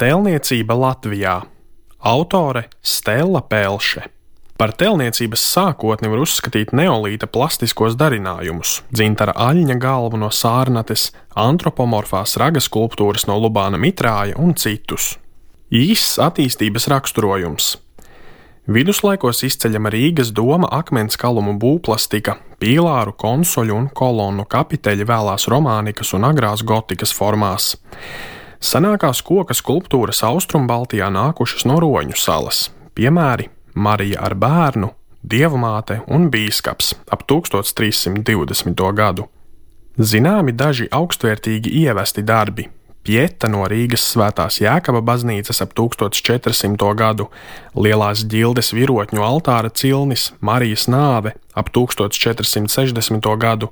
Tēlniecība Latvijā Autore Stela Pelše Par tēlniecības sākotni var uzskatīt neolīta plastiskos darinājumus, dzintara aļņa galvu no sārnates, antropomorfās raga skulptūras no Lubāna mitrāja un citus. Īsts attīstības raksturojums. Viduslaikos izceļama Rīgas doma akmens kalumu būvplastika, pīlāru, konsoļu un kolonu kapiteļi vēlās romānikas un agrās gotikas formās. Senākās koka skulptūras Austrumbaltijā nākušas no Roņu salas, piemēri Marija ar bērnu, dievmāte un bīskaps ap 1320. gadu. Zināmi daži augstvērtīgi ievesti darbi. Pieta no Rīgas svētās Jēkaba baznīcas ap 1400. gadu, Lielās ģildes virotņu altāra cilnis, Marijas nāve ap 1460. gadu,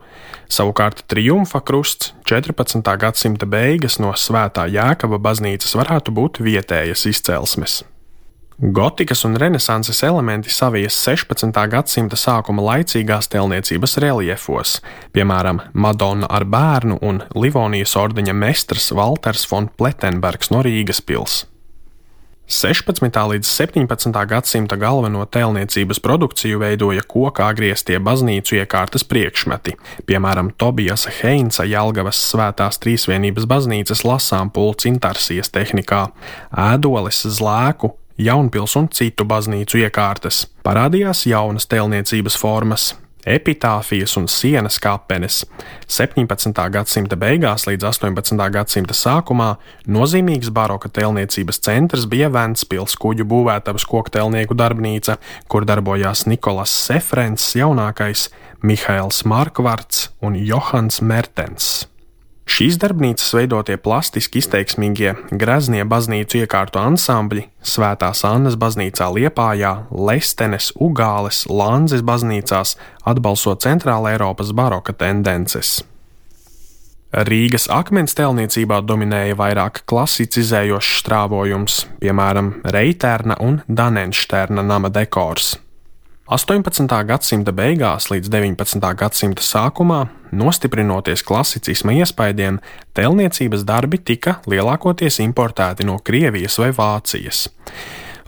savukārt triumfa krusts 14. gadsimta beigas no Svētā Jēkaba baznīcas varētu būt vietējas izcelsmes. Gotikas un renesanses elementi savies 16. gadsimta sākuma laicīgās tēlniecības reliefos, piemēram, Madonna ar bērnu un Livonijas ordeņa mestrs Walters von Plettenbergs no Rīgas pils. 16. līdz 17. gadsimta galveno tēlniecības produkciju veidoja kokā grieztie baznīcu iekārtas priekšmeti, piemēram, Tobijasa Heinza Jelgavas svētās trīsvienības baznīcas lasām pults intarsijas tehnikā, ēdoles zlēku, Jaunpils un citu baznīcu iekārtas. Parādījās jaunas tēlniecības formas, epitāfijas un sienas kapenes. 17. gadsimta beigās līdz 18. gadsimta sākumā nozīmīgs baroka tēlniecības centrs bija Ventspils kuģu būvētavas koktelnieku darbnīca, kur darbojās Nikolas Sefrens, jaunākais, Mihails Markvarts un Johans Mertens. Šīs darbnīcas veidotie plastiski izteiksmīgie graznie baznīcu iekārtu ansambļi Svētās Annas baznīcā Liepājā, Lestenes, Ugāles, Lanzes baznīcās atbalso Centrāla Eiropas baroka tendences. Rīgas akmens tēlniecībā dominēja vairāk klasicizējošs strāvojums, piemēram, Reitērna un Danenšterna nama dekors. 18. gadsimta beigās līdz 19. gadsimta sākumā, nostiprinoties klasicisma iespaidiem, tēlniecības darbi tika lielākoties importēti no Krievijas vai Vācijas.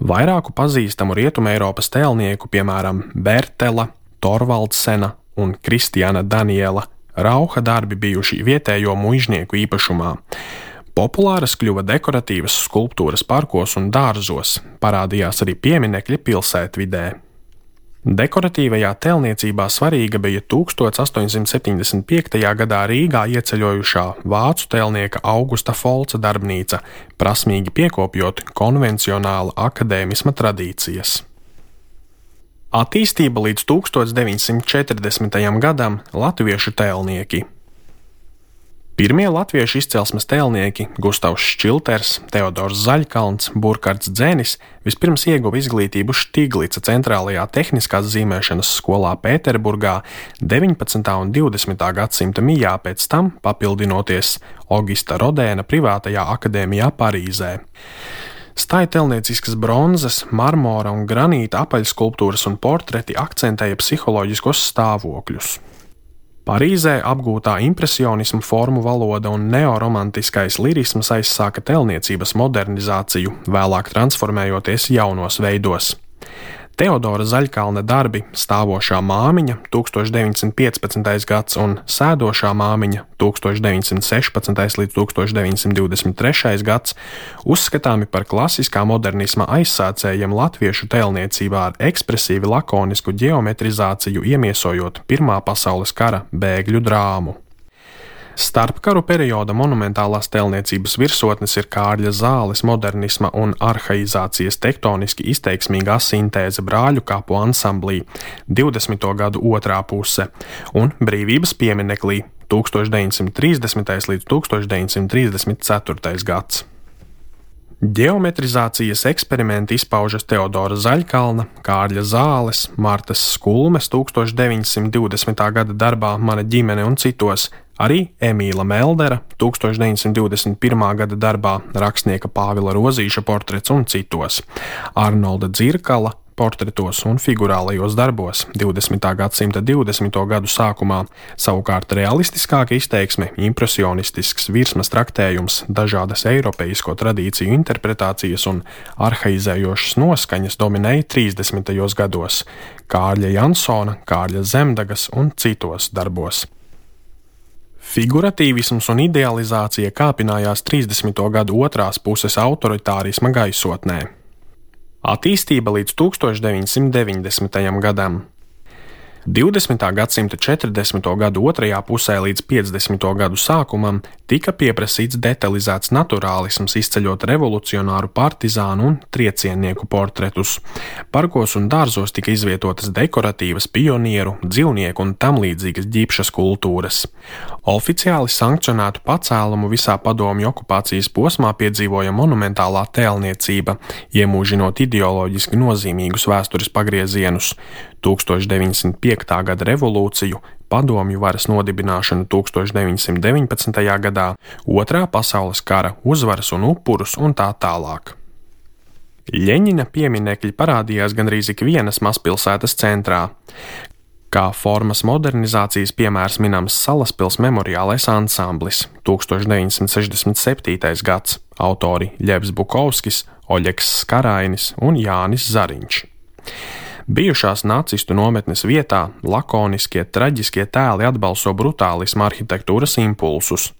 Vairāku pazīstamu Rietumē Eiropas tēlnieku, piemēram, Bertela, Torvaldsena un Kristiāna Daniela, rauha darbi bijuši vietējo muiznieku īpašumā. Populāras kļuva dekoratīvas skulptūras parkos un dārzos, parādījās arī pieminekļi pilsētvidē. Dekoratīvajā tēlniecībā svarīga bija 1875. gadā Rīgā ieceļojušā vācu tēlnieka Augusta Folca darbnīca, prasmīgi piekopjot konvencionāla akadēmisma tradīcijas. Attīstība līdz 1940. gadam latviešu tēlnieki Pirmie latviešu izcelsmes tēlnieki Gustavs Šilters, Teodors Zaļkalns, Burkhards Dzēnis vispirms ieguva izglītību Štiglica centrālajā tehniskās zīmēšanas skolā Pēterburgā 19. un 20. gadsimta mijā, pēc tam papildinoties Augusta Rodēna privātajā akadēmijā Parīzē. Stāja telnieciskas bronzas, marmora un granīta apaļskulptūras un portreti akcentēja psiholoģiskos stāvokļus. Parīzē apgūtā impresionismu formu valoda un neoromantiskais lirisms aizsāka telniecības modernizāciju, vēlāk transformējoties jaunos veidos. Teodora Zaļkalna darbi Stāvošā māmiņa 1915. gads un Sēdošā māmiņa 1916. līdz 1923. gads uzskatāmi par klasiskā modernisma aizsācējiem latviešu tēlniecībā ar ekspresīvi lakonisku geometrizāciju iemiesojot Pirmā pasaules kara bēgļu drāmu. Starpkaru perioda monumentālās tēlniecības virsotnes ir Kārļa zāles modernisma un arhaizācijas tektoniski izteiksmīgā sintēze brāļu kapu ansamblī 20. gadu otrā puse un brīvības pieminekļī 1930. līdz 1934. gads. Geometrizācijas eksperimenti izpaužas Teodora Zaļkalna, Kārļa Zāles, Martas Skulmes 1920. gada darbā Mana ģimene un citos, arī Emīla Meldera 1921. gada darbā rakstnieka Pāvila Rozīša portrets un citos, Arnolda Dzirkala portretos un figurālajos darbos 20. gadsimta 20. gadu sākumā, savukārt realistiskāka izteiksme, impresionistisks virsmas traktējums, dažādas eiropeisko tradīciju interpretācijas un arhaizējošas noskaņas dominēja 30. gados Kārļa Jansona, Kārļa Zemdagas un citos darbos. Figuratīvisms un idealizācija kāpinājās 30. gadu otrās puses autoritārisma gaisotnē. Attīstība līdz 1990. gadam 20. gadsimta 40. gadu otrajā pusē līdz 50. gadu sākumam tika pieprasīts detalizēts naturālisms, izceļot revolucionāru partizānu un triecienieku portretus. Parkos un dārzos tika izvietotas dekoratīvas pionieru, dzīvnieku un tam līdzīgas ģipšas kultūras. Oficiāli sankcionētu pacēlumu visā padomju okupācijas posmā piedzīvoja monumentālā tēlniecība, iemūžinot ideoloģiski nozīmīgus vēstures pagriezienus. 1905. gada revolūciju, padomju varas nodibināšanu 1919. gadā, Otrā pasaules kara uzvaras un upurus un tā tālāk. Ļeņina pieminekļi parādījās gandrīz ikvienas mazpilsētas centrā. Kā formas modernizācijas piemērs minams Salaspils memoriālais ansamblis 1967. gads, autori Ļevs Bukovskis, Oļegs Skarainis un Jānis Zariņš. Bijušās nacistu nometnes vietā lakoniskie, traģiskie tēli atbalso brutālismu arhitektūras impulsus.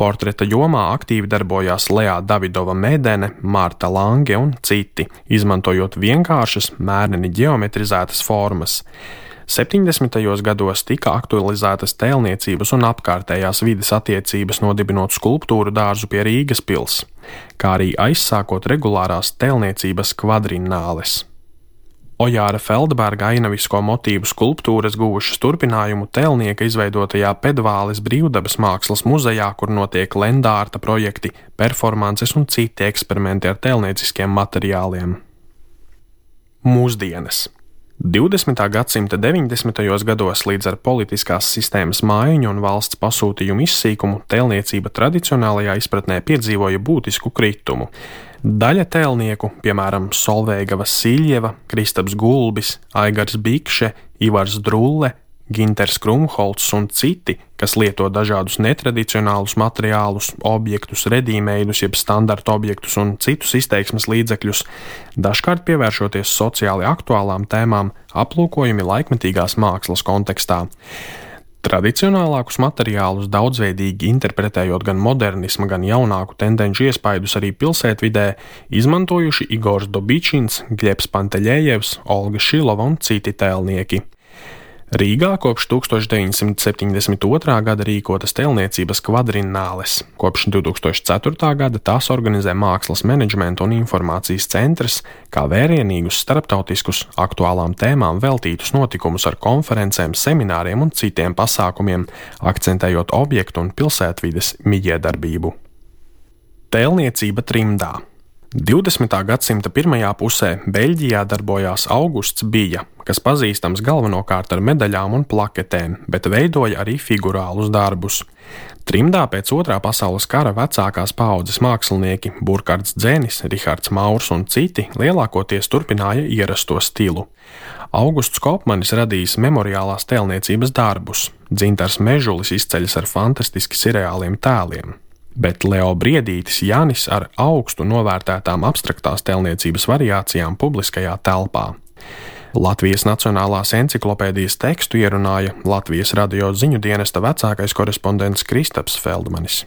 Portreta jomā aktīvi darbojās Lea Davidova Mēdene, Mārta Lange un citi, izmantojot vienkāršas, mērneni geometrizētas formas. 70. gados tika aktualizētas tēlniecības un apkārtējās vides attiecības, nodibinot skulptūru dārzu pie Rīgas pils, kā arī aizsākot regulārās tēlniecības kvadrināles. Ojāra Feldberga ainavisko motīvu skulptūras guvušas turpinājumu Telnieka izveidotajā Pedvāles brīvdabas mākslas muzejā, kur notiek lendārta projekti, performances un citi eksperimenti ar tēlnieciskiem materiāliem. Mūsdienas 20. gadsimta 90. gados līdz ar politiskās sistēmas maiņu un valsts pasūtījumu izsīkumu tēlniecība tradicionālajā izpratnē piedzīvoja būtisku kritumu. Daļa tēlnieku, piemēram, Solveiga Vasiljeva, Kristaps Gulbis, Aigars Bikše, Ivars Drulle, Ginters Krumholts un citi, kas lieto dažādus netradicionālus materiālus, objektus, redīmeidus, jeb standarta objektus un citus izteiksmes līdzekļus, dažkārt pievēršoties sociāli aktuālām tēmām, aplūkojami laikmetīgās mākslas kontekstā. Tradicionālākus materiālus daudzveidīgi interpretējot gan modernisma, gan jaunāku tendenci iespaidus arī pilsētvidē, izmantojuši Igors Dobičins, Gļebs Panteļējevs, Olga Šilova un citi tēlnieki. Rīgā kopš 1972. gada rīkotas tēlniecības kvadrināles. Kopš 2004. gada tās organizē Mākslas menedžmenta un informācijas centrs, kā vērienīgus starptautiskus aktuālām tēmām veltītus notikumus ar konferencēm, semināriem un citiem pasākumiem, akcentējot objektu un pilsētvides mijiedarbību. Tēlniecība trimdā 20. gadsimta pirmajā pusē Beļģijā darbojās Augusts Bija, kas pazīstams galvenokārt ar medaļām un plaketēm, bet veidoja arī figurālus darbus. Trimdā pēc otrā pasaules kara vecākās paudzes mākslinieki Burkhards Dzēnis, Rihards Maurs un citi lielākoties turpināja ierasto stilu. Augusts Kopmanis radījis memoriālās tēlniecības darbus, Dzintars Mežulis izceļas ar fantastiski seriāliem tēliem bet Leo Briedītis Janis ar augstu novērtētām abstraktās tēlniecības variācijām publiskajā telpā. Latvijas Nacionālās encyklopēdijas tekstu ierunāja Latvijas radio ziņu dienesta vecākais korespondents Kristaps Feldmanis.